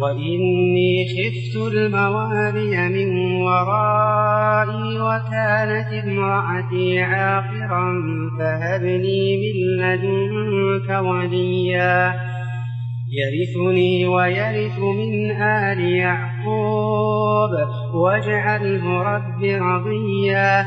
وإني خفت الموالي من ورائي وكانت امرأتي عاقرا فهبني من لدنك وليا يرثني ويرث من آل يعقوب واجعله رب رضيا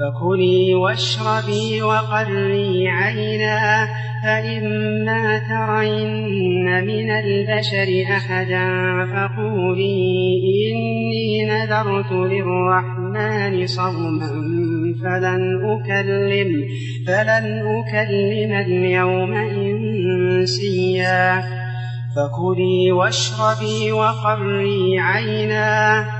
فكلي واشربي وقري عينا فإما ترين من البشر أحدا؟ فقولي إني نذرت للرحمن صوما فلن أكلم فلن أكلم اليوم إنسيا. فكلي واشربي وقري عينا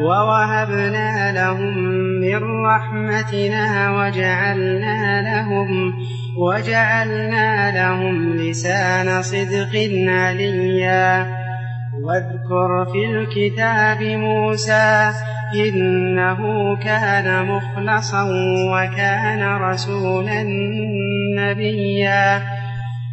ووهبنا لهم من رحمتنا وجعلنا لهم وجعلنا لهم لسان صدق عليا. واذكر في الكتاب موسى إنه كان مخلصا وكان رسولا نبيا.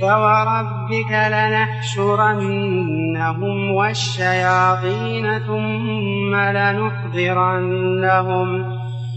فوربك لنحشرنهم والشياطين ثم لنحضرنهم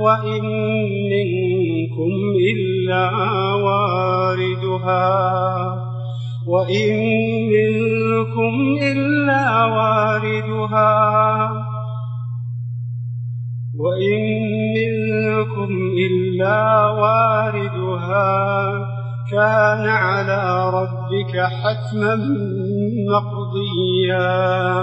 وإن منكم إلا واردها وإن منكم إلا واردها وإن منكم إلا واردها كان على ربك حتما مقضيا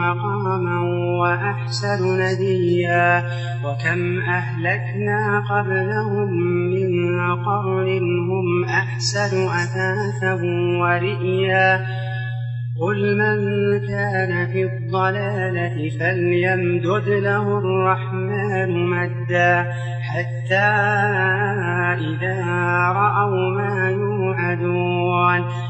مقاما وأحسن نديا وكم أهلكنا قبلهم من قرن هم أحسن أثاثا ورئيا قل من كان في الضلالة فليمدد له الرحمن مدا حتى إذا رأوا ما يوعدون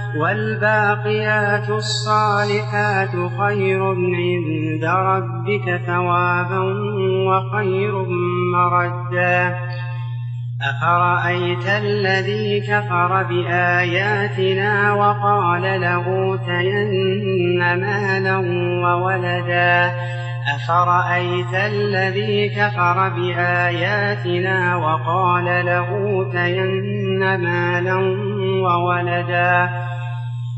والباقيات الصالحات خير عند ربك ثوابا وخير مردا. أفرأيت الذي كفر بآياتنا وقال له تين مالا وولدا؟ أفرأيت الذي كفر بآياتنا وقال له تين مالا وولدا؟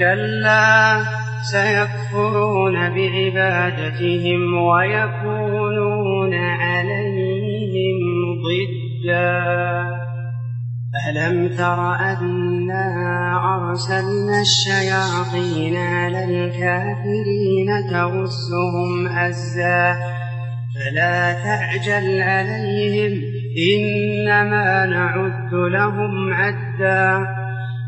كلا سيكفرون بعبادتهم ويكونون عليهم ضدا. ألم تر أنا أرسلنا الشياطين على الكافرين تغزهم أزا. فلا تعجل عليهم إنما نعد لهم عدا.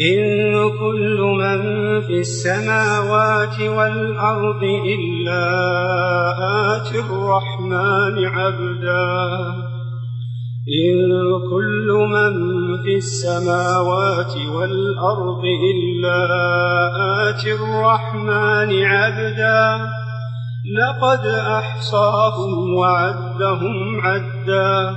إن كل من في السماوات والأرض إلا آت الرحمن عبدا إن كل من في السماوات والأرض إلا آت الرحمن عبدا لقد أحصاهم وعدهم عدا